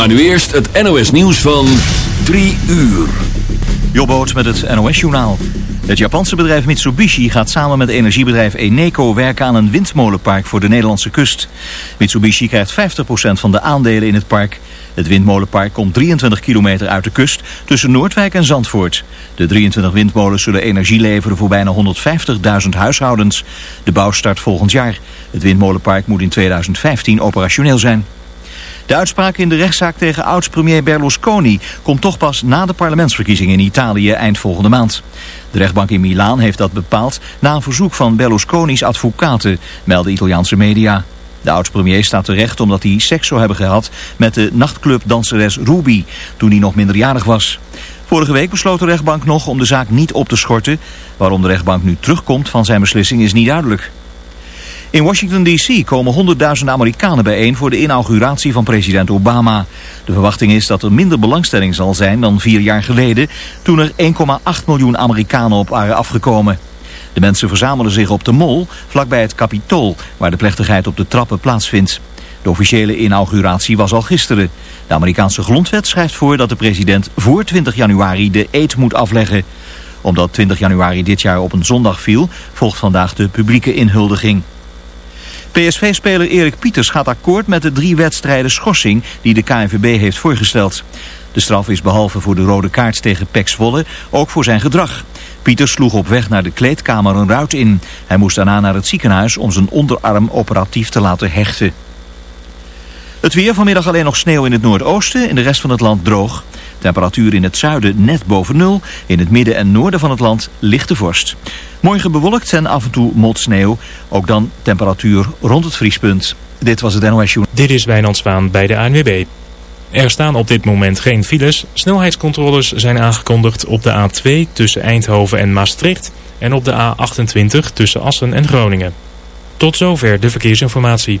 Maar nu eerst het NOS nieuws van 3 uur. Jobboot met het NOS-journaal. Het Japanse bedrijf Mitsubishi gaat samen met energiebedrijf Eneco werken aan een windmolenpark voor de Nederlandse kust. Mitsubishi krijgt 50% van de aandelen in het park. Het windmolenpark komt 23 kilometer uit de kust tussen Noordwijk en Zandvoort. De 23 windmolens zullen energie leveren voor bijna 150.000 huishoudens. De bouw start volgend jaar. Het windmolenpark moet in 2015 operationeel zijn. De uitspraak in de rechtszaak tegen oud-premier Berlusconi komt toch pas na de parlementsverkiezingen in Italië eind volgende maand. De rechtbank in Milaan heeft dat bepaald na een verzoek van Berlusconi's advocaten, melden Italiaanse media. De oud-premier staat terecht omdat hij seks zou hebben gehad met de nachtclubdanseres Ruby toen hij nog minderjarig was. Vorige week besloot de rechtbank nog om de zaak niet op te schorten. Waarom de rechtbank nu terugkomt van zijn beslissing is niet duidelijk. In Washington D.C. komen honderdduizenden Amerikanen bijeen voor de inauguratie van president Obama. De verwachting is dat er minder belangstelling zal zijn dan vier jaar geleden... toen er 1,8 miljoen Amerikanen op waren afgekomen. De mensen verzamelen zich op de Mol, vlakbij het Capitool... waar de plechtigheid op de trappen plaatsvindt. De officiële inauguratie was al gisteren. De Amerikaanse grondwet schrijft voor dat de president voor 20 januari de eed moet afleggen. Omdat 20 januari dit jaar op een zondag viel, volgt vandaag de publieke inhuldiging. PSV-speler Erik Pieters gaat akkoord met de drie wedstrijden schorsing die de KNVB heeft voorgesteld. De straf is behalve voor de rode kaart tegen Pek Zwolle ook voor zijn gedrag. Pieters sloeg op weg naar de kleedkamer een ruit in. Hij moest daarna naar het ziekenhuis om zijn onderarm operatief te laten hechten. Het weer vanmiddag alleen nog sneeuw in het noordoosten, in de rest van het land droog. Temperatuur in het zuiden net boven nul. In het midden en noorden van het land lichte vorst. Morgen bewolkt en af en toe motsneeuw. Ook dan temperatuur rond het vriespunt. Dit was het NOS Journal. Dit is Wijnand bij de ANWB. Er staan op dit moment geen files. Snelheidscontroles zijn aangekondigd op de A2 tussen Eindhoven en Maastricht... en op de A28 tussen Assen en Groningen. Tot zover de verkeersinformatie.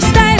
stijl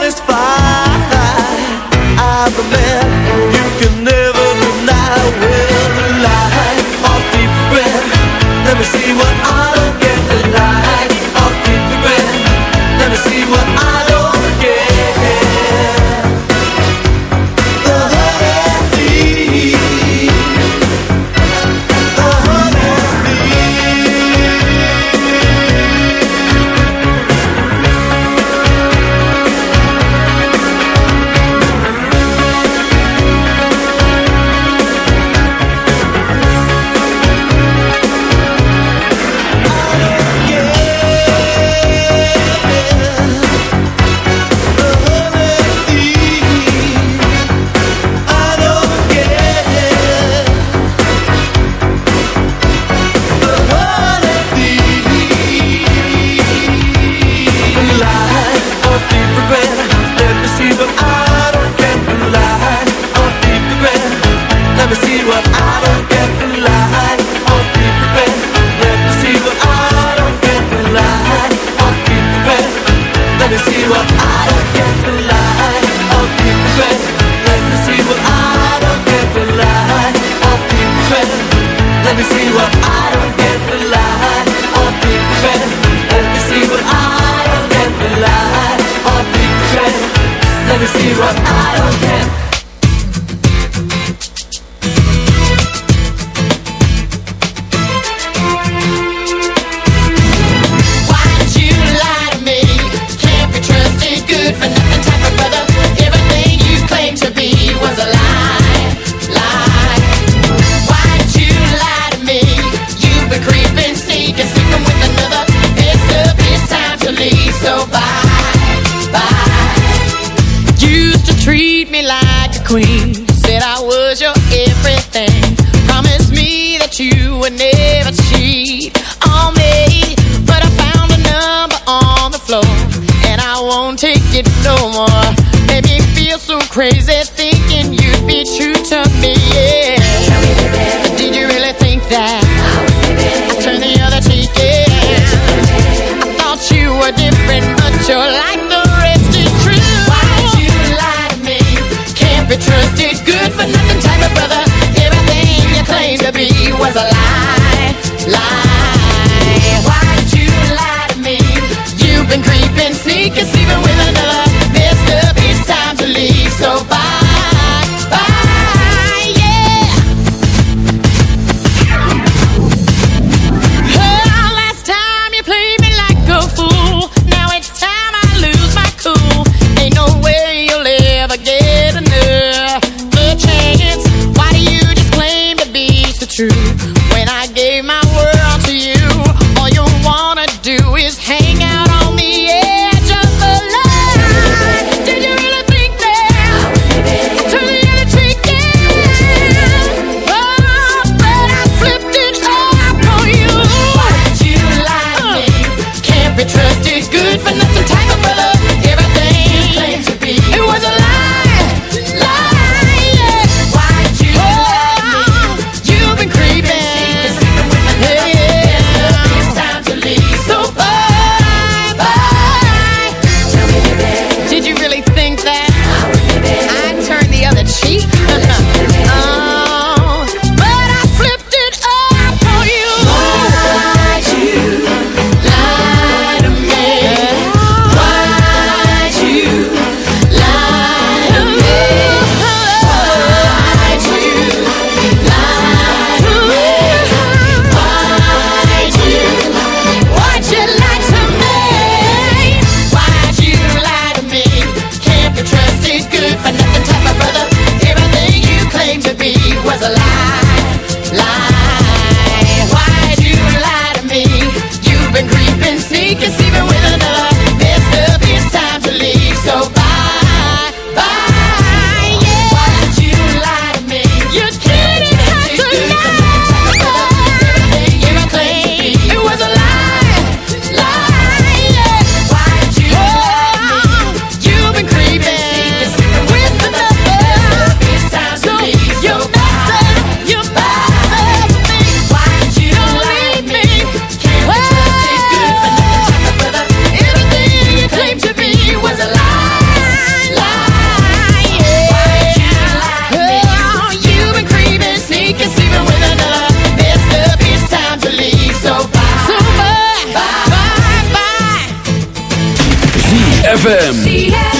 ZFM.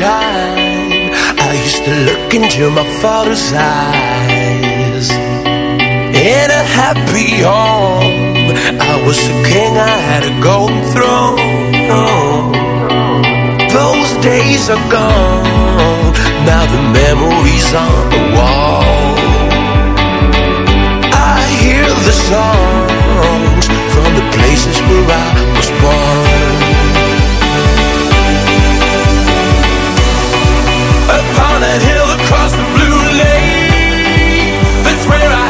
time I used to look into my father's eyes. In a happy home I was a king, I had a golden throne. Those days are gone memories on the wall. I hear the songs from the places where I was born. Upon that hill across the blue lake, that's where I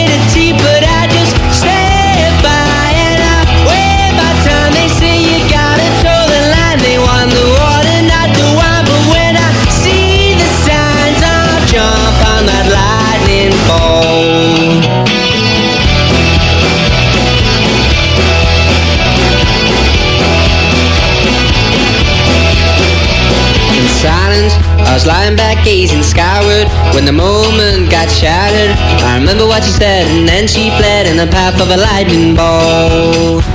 I was lying back gazing skyward when the moment got shattered. I remember what she said, and then she fled in the path of a lightning bolt.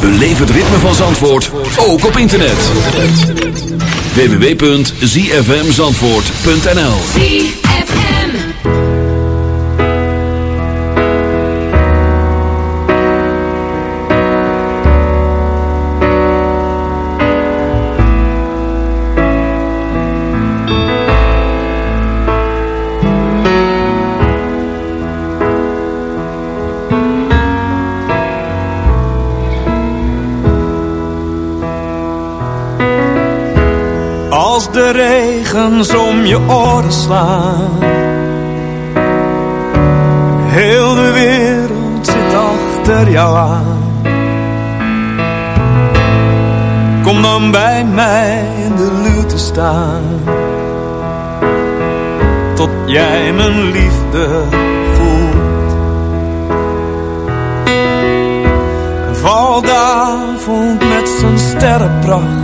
Beleef het ritme van Zandvoort, ook op internet. www.zfmzandvoort.nl regens om je oren slaan. Heel de wereld zit achter jou aan. Kom dan bij mij in de lute staan. Tot jij mijn liefde voelt. De avond met zijn sterrenpracht.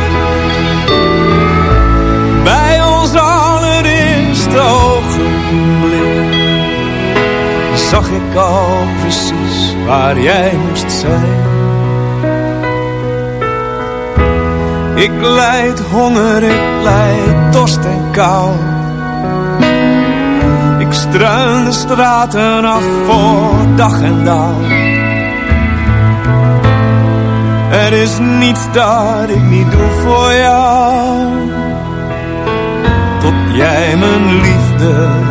Allereerste ogenblik zag ik al precies waar jij moest zijn. Ik leid honger, ik leid dorst en kou. Ik struin de straten af voor dag en dauw. Er is niets dat ik niet doe voor jou jij mijn liefde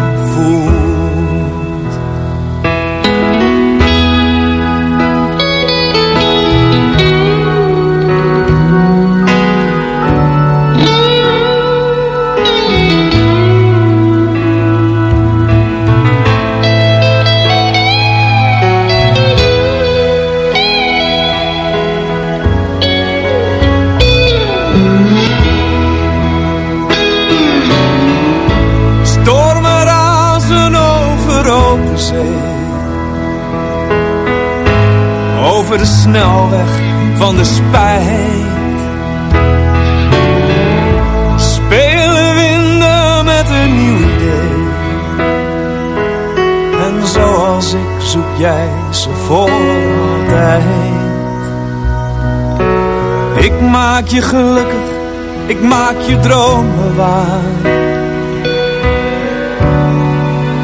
Over de snelweg van de spijt. Spelen winden met een nieuw idee. En zoals als ik zoek jij ze voor altijd. Ik maak je gelukkig, ik maak je dromen waar.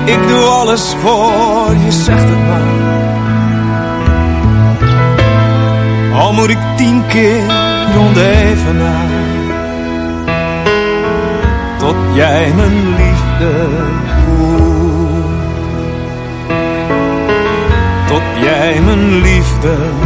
Ik doe alles voor je, zegt het maar. Al moet ik tien keer rond. Tot jij mijn liefde voelt. Tot jij mijn liefde voelt.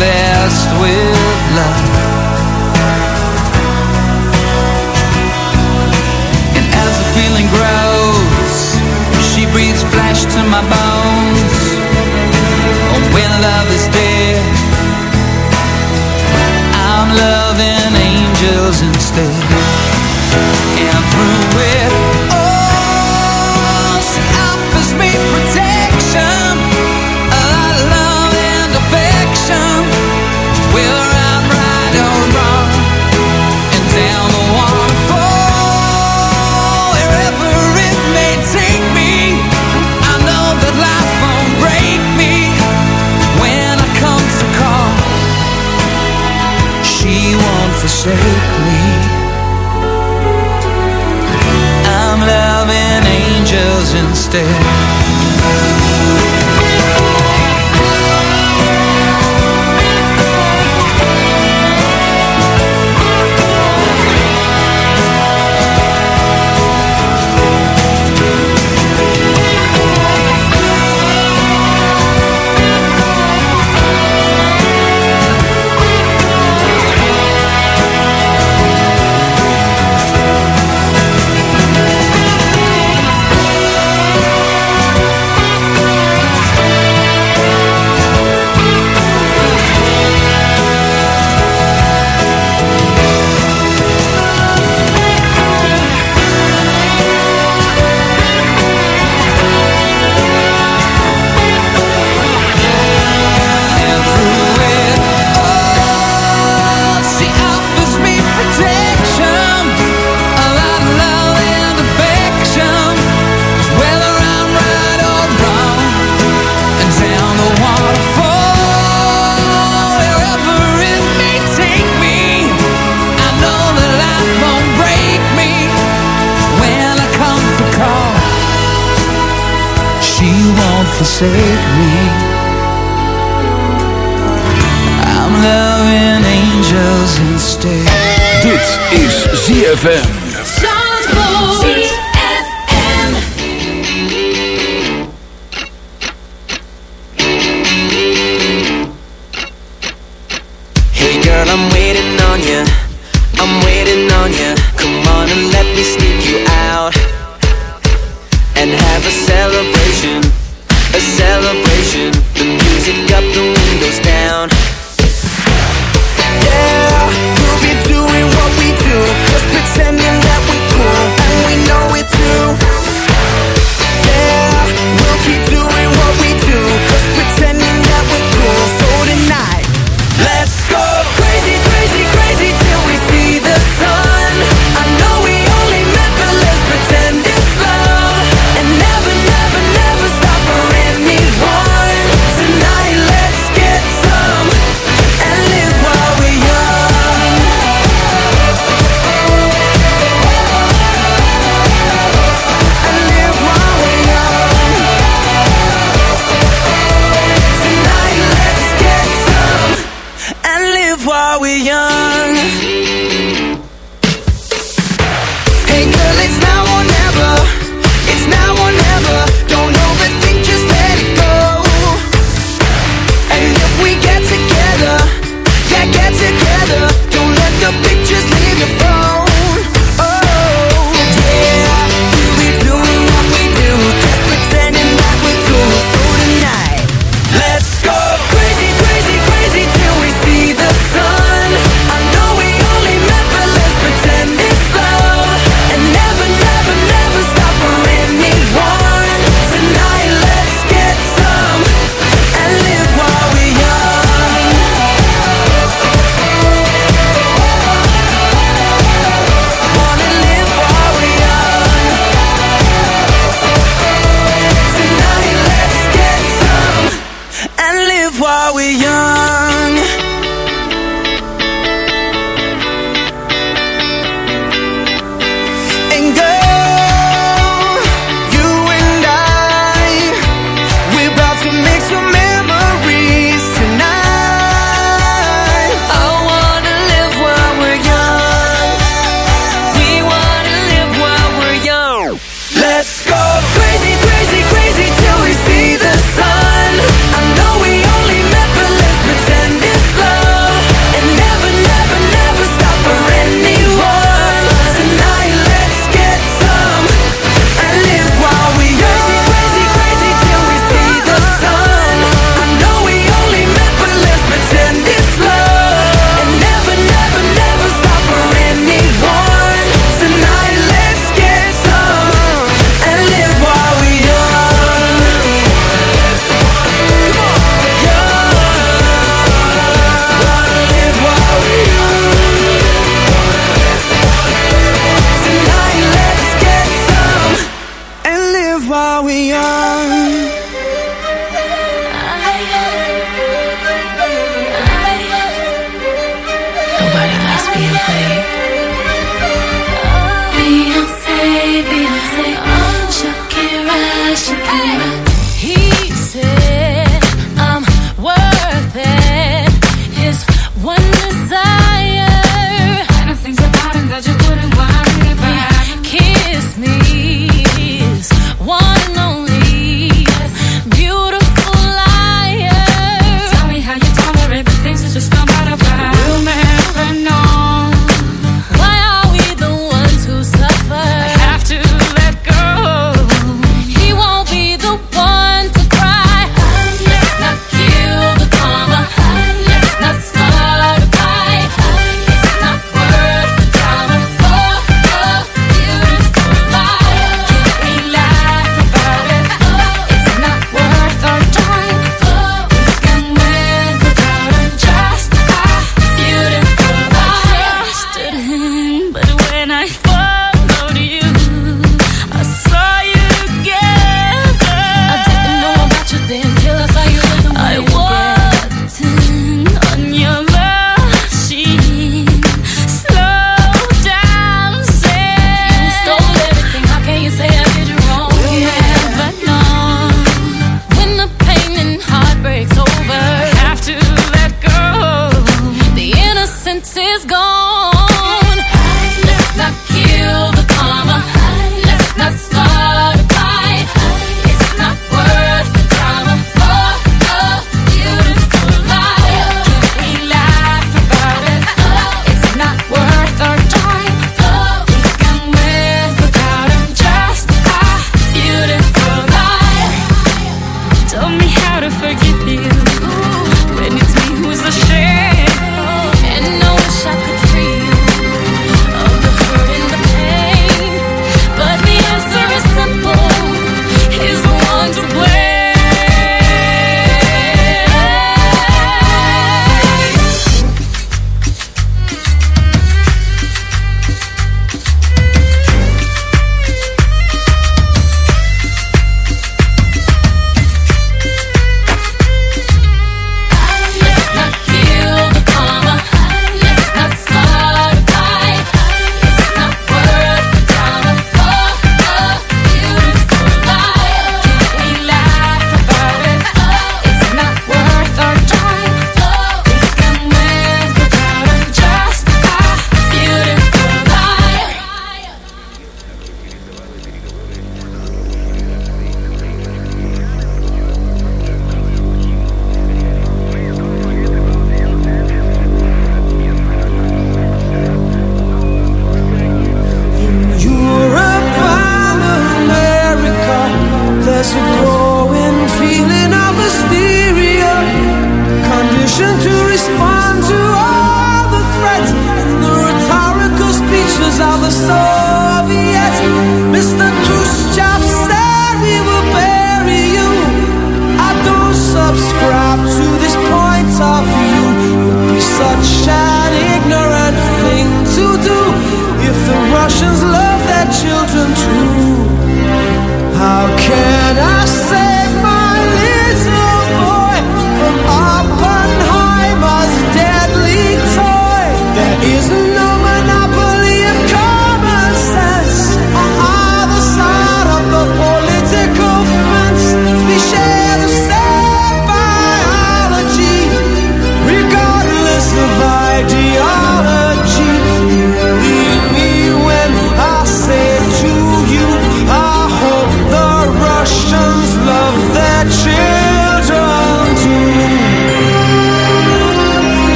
blessed with love. And as the feeling grows, she breathes flesh to my bones. Oh, when love is dead, instead.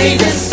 greatest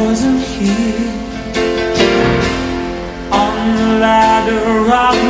Frozen here. On the ladder of